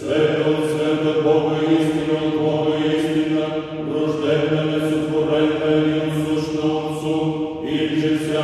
Святого, свято Бога истина, от Бога истина, рождена Иисус